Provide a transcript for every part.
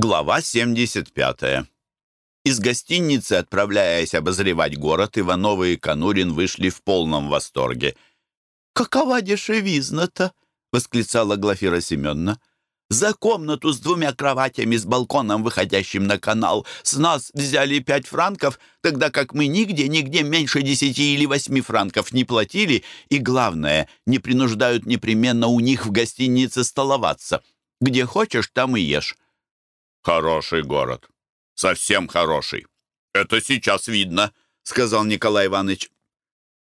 Глава 75. Из гостиницы, отправляясь обозревать город, Ивановы и Конурин вышли в полном восторге. «Какова дешевизна-то!» — восклицала Глафира Семеновна. «За комнату с двумя кроватями, с балконом, выходящим на канал, с нас взяли пять франков, тогда как мы нигде, нигде меньше десяти или восьми франков не платили, и, главное, не принуждают непременно у них в гостинице столоваться. Где хочешь, там и ешь». «Хороший город. Совсем хороший. Это сейчас видно», — сказал Николай Иванович.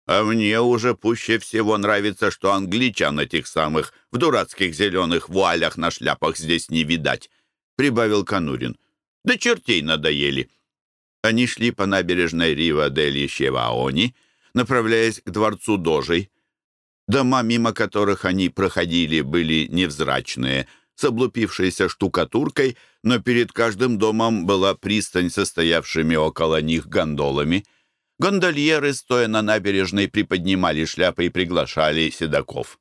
«А мне уже пуще всего нравится, что англичан этих самых в дурацких зеленых вуалях на шляпах здесь не видать», — прибавил Конурин. «Да чертей надоели». Они шли по набережной Рива дель Щеваони, направляясь к дворцу Дожей. Дома, мимо которых они проходили, были невзрачные — с облупившейся штукатуркой, но перед каждым домом была пристань со стоявшими около них гондолами. Гондольеры, стоя на набережной, приподнимали шляпы и приглашали седаков.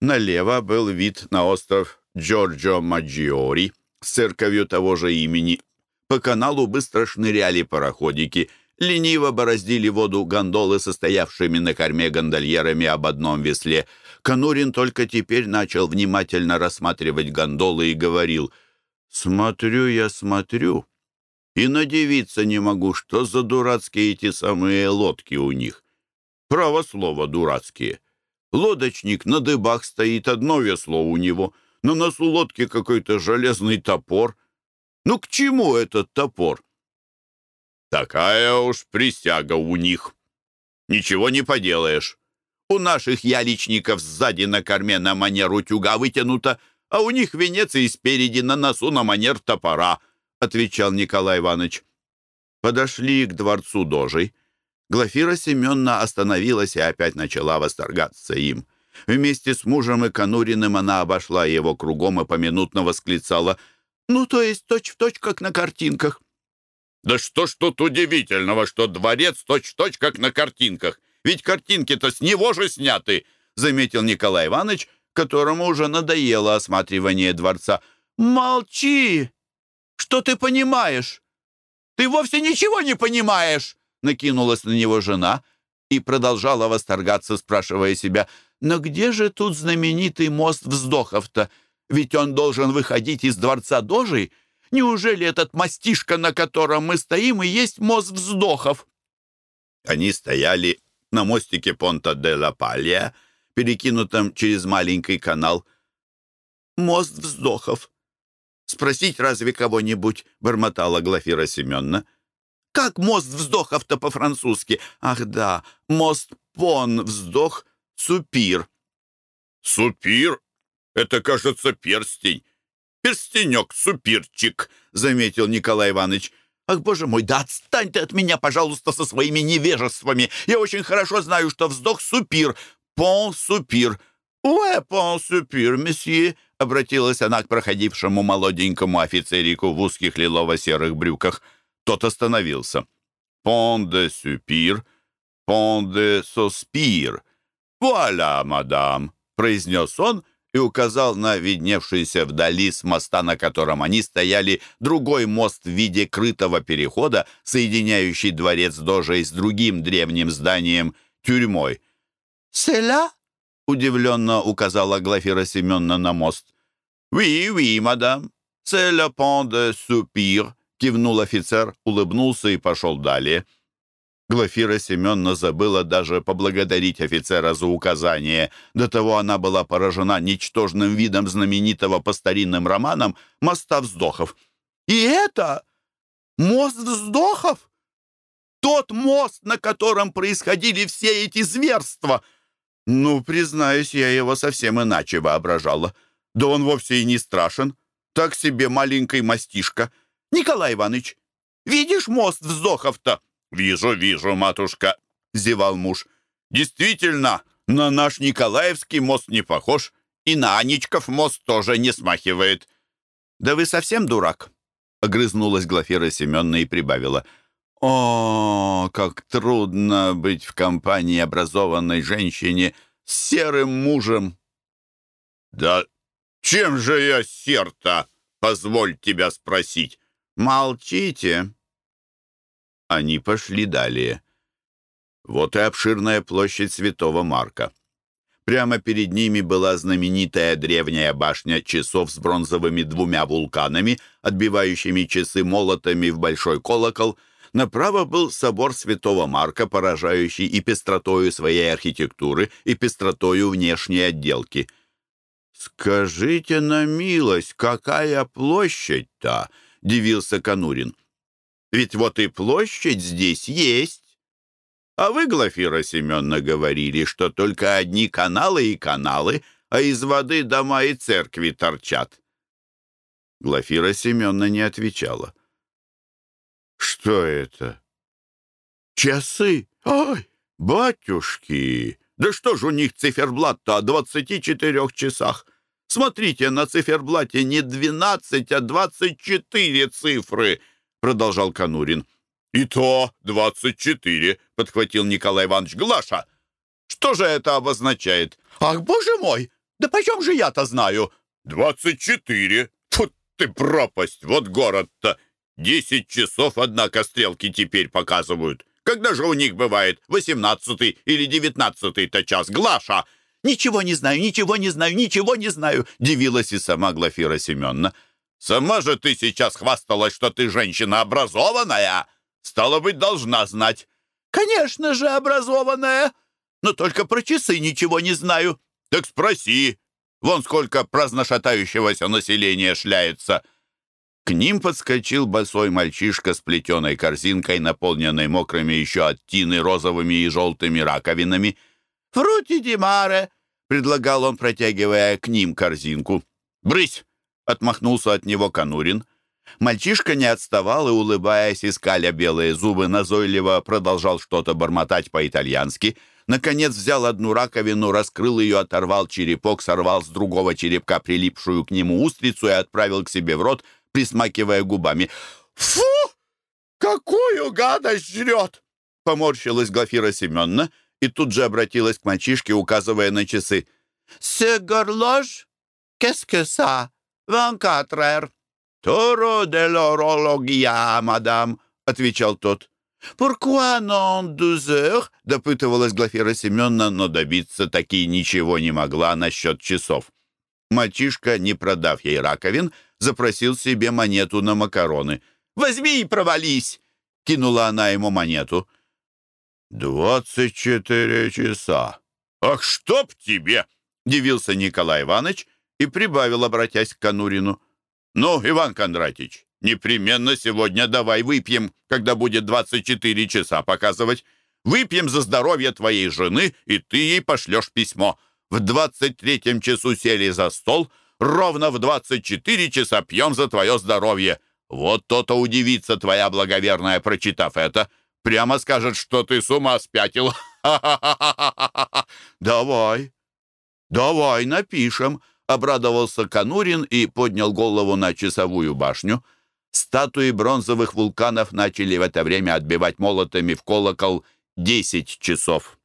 Налево был вид на остров Джорджо Маджиори с церковью того же имени. По каналу быстро шныряли пароходики — лениво бороздили воду гондолы, состоявшими на корме гондольерами об одном весле. Конурин только теперь начал внимательно рассматривать гондолы и говорил, «Смотрю я, смотрю, и надевиться не могу, что за дурацкие эти самые лодки у них. Право слово дурацкие. Лодочник на дыбах стоит, одно весло у него, на носу лодки какой-то железный топор. Ну к чему этот топор?» Такая уж присяга у них. Ничего не поделаешь. У наших яличников сзади на корме на манер утюга вытянуто, а у них венец и спереди на носу на манер топора, отвечал Николай Иванович. Подошли к дворцу Дожей. Глафира Семеновна остановилась и опять начала восторгаться им. Вместе с мужем и Конуриным она обошла его кругом и поминутно восклицала «Ну, то есть точь-в-точь, точь, как на картинках». Да что ж тут удивительного, что дворец точь-в-точь, -точь, как на картинках? Ведь картинки-то с него же сняты, заметил Николай Иванович, которому уже надоело осматривание дворца. «Молчи! Что ты понимаешь? Ты вовсе ничего не понимаешь!» Накинулась на него жена и продолжала восторгаться, спрашивая себя, «Но где же тут знаменитый мост вздохов-то? Ведь он должен выходить из дворца Дожей, Неужели этот мастишка, на котором мы стоим, и есть мост вздохов?» Они стояли на мостике Понта де ла Палья, перекинутом через маленький канал. «Мост вздохов. Спросить разве кого-нибудь?» — бормотала Глафира Семеновна. «Как мост вздохов-то по-французски? Ах да, мост Пон вздох Супир». «Супир? Это, кажется, перстень. «Перстенек, супирчик», — заметил Николай Иванович. «Ах, боже мой, да отстань ты от меня, пожалуйста, со своими невежествами. Я очень хорошо знаю, что вздох супир, пон супир». «Уэ, пон супир, месье», — обратилась она к проходившему молоденькому офицерику в узких лилово-серых брюках. Тот остановился. «Пон де супир, пон де соспир». «Вуаля, мадам», — произнес он, — и указал на видневшийся вдали с моста, на котором они стояли, другой мост в виде крытого перехода, соединяющий дворец Дожей с другим древним зданием — тюрьмой. «Селя?» — удивленно указала Глафира Семеновна на мост. «Oui, oui, мадам. C'est le pont Soupir», — кивнул офицер, улыбнулся и пошел далее. Глафира Семеновна забыла даже поблагодарить офицера за указание. До того она была поражена ничтожным видом знаменитого по старинным романам «Моста вздохов». «И это мост вздохов? Тот мост, на котором происходили все эти зверства!» «Ну, признаюсь, я его совсем иначе воображала. Да он вовсе и не страшен. Так себе маленький мастишка. Николай Иванович, видишь мост вздохов-то?» «Вижу, вижу, матушка», — зевал муж. «Действительно, на наш Николаевский мост не похож, и на Анечков мост тоже не смахивает». «Да вы совсем дурак», — огрызнулась Глафира Семеновна и прибавила. «О, как трудно быть в компании образованной женщине с серым мужем!» «Да чем же я сер-то?» позволь тебя спросить». «Молчите». Они пошли далее. Вот и обширная площадь Святого Марка. Прямо перед ними была знаменитая древняя башня часов с бронзовыми двумя вулканами, отбивающими часы молотами в большой колокол. Направо был собор Святого Марка, поражающий и пестротою своей архитектуры, и пестротою внешней отделки. «Скажите на милость, какая площадь-то?» — дивился Конурин. «Ведь вот и площадь здесь есть». А вы, Глафира Семеновна, говорили, что только одни каналы и каналы, а из воды дома и церкви торчат. Глафира Семеновна не отвечала. «Что это?» «Часы! Ой, батюшки! Да что ж у них циферблат-то о двадцати четырех часах? Смотрите, на циферблате не двенадцать, а двадцать четыре цифры!» Продолжал Конурин. «И то двадцать четыре», — подхватил Николай Иванович Глаша. «Что же это обозначает?» «Ах, боже мой! Да почем же я-то знаю?» «Двадцать четыре! Фу ты пропасть! Вот город-то! Десять часов, однако, стрелки теперь показывают. Когда же у них бывает восемнадцатый или девятнадцатый-то час? Глаша!» «Ничего не знаю, ничего не знаю, ничего не знаю!» — дивилась и сама Глафира Семеновна. «Сама же ты сейчас хвасталась, что ты женщина образованная!» Стало быть, должна знать. Конечно же, образованная. Но только про часы ничего не знаю. Так спроси. Вон сколько праздношатающегося населения шляется. К ним подскочил босой мальчишка с плетеной корзинкой, наполненной мокрыми еще от тины розовыми и желтыми раковинами. «Фрути Димаре!» — предлагал он, протягивая к ним корзинку. «Брысь!» — отмахнулся от него Конурин. Мальчишка не отставал и, улыбаясь, искаля белые зубы, назойливо продолжал что-то бормотать по-итальянски. Наконец взял одну раковину, раскрыл ее, оторвал черепок, сорвал с другого черепка прилипшую к нему устрицу и отправил к себе в рот, присмакивая губами. «Фу! Какую гадость жрет!» Поморщилась Глафира Семеновна и тут же обратилась к мальчишке, указывая на часы. «Се горлож? Ça? Vingt-quatre heures!» «Торо де лорология, мадам», — отвечал тот. «Pourquoi non heures?» — допытывалась Глафира Семеновна, но добиться таки ничего не могла насчет часов. Мальчишка, не продав ей раковин, запросил себе монету на макароны. «Возьми и провались!» — кинула она ему монету. «Двадцать четыре часа!» «Ах, чтоб тебе!» — дивился Николай Иванович и прибавил, обратясь к Конурину. «Ну, Иван Кондратич, непременно сегодня давай выпьем, когда будет 24 часа показывать. Выпьем за здоровье твоей жены, и ты ей пошлешь письмо. В 23 часу сели за стол, ровно в 24 часа пьем за твое здоровье. Вот то-то удивится твоя благоверная, прочитав это. Прямо скажет, что ты с ума спятил. Давай, давай напишем, обрадовался Конурин и поднял голову на часовую башню. Статуи бронзовых вулканов начали в это время отбивать молотами в колокол десять часов.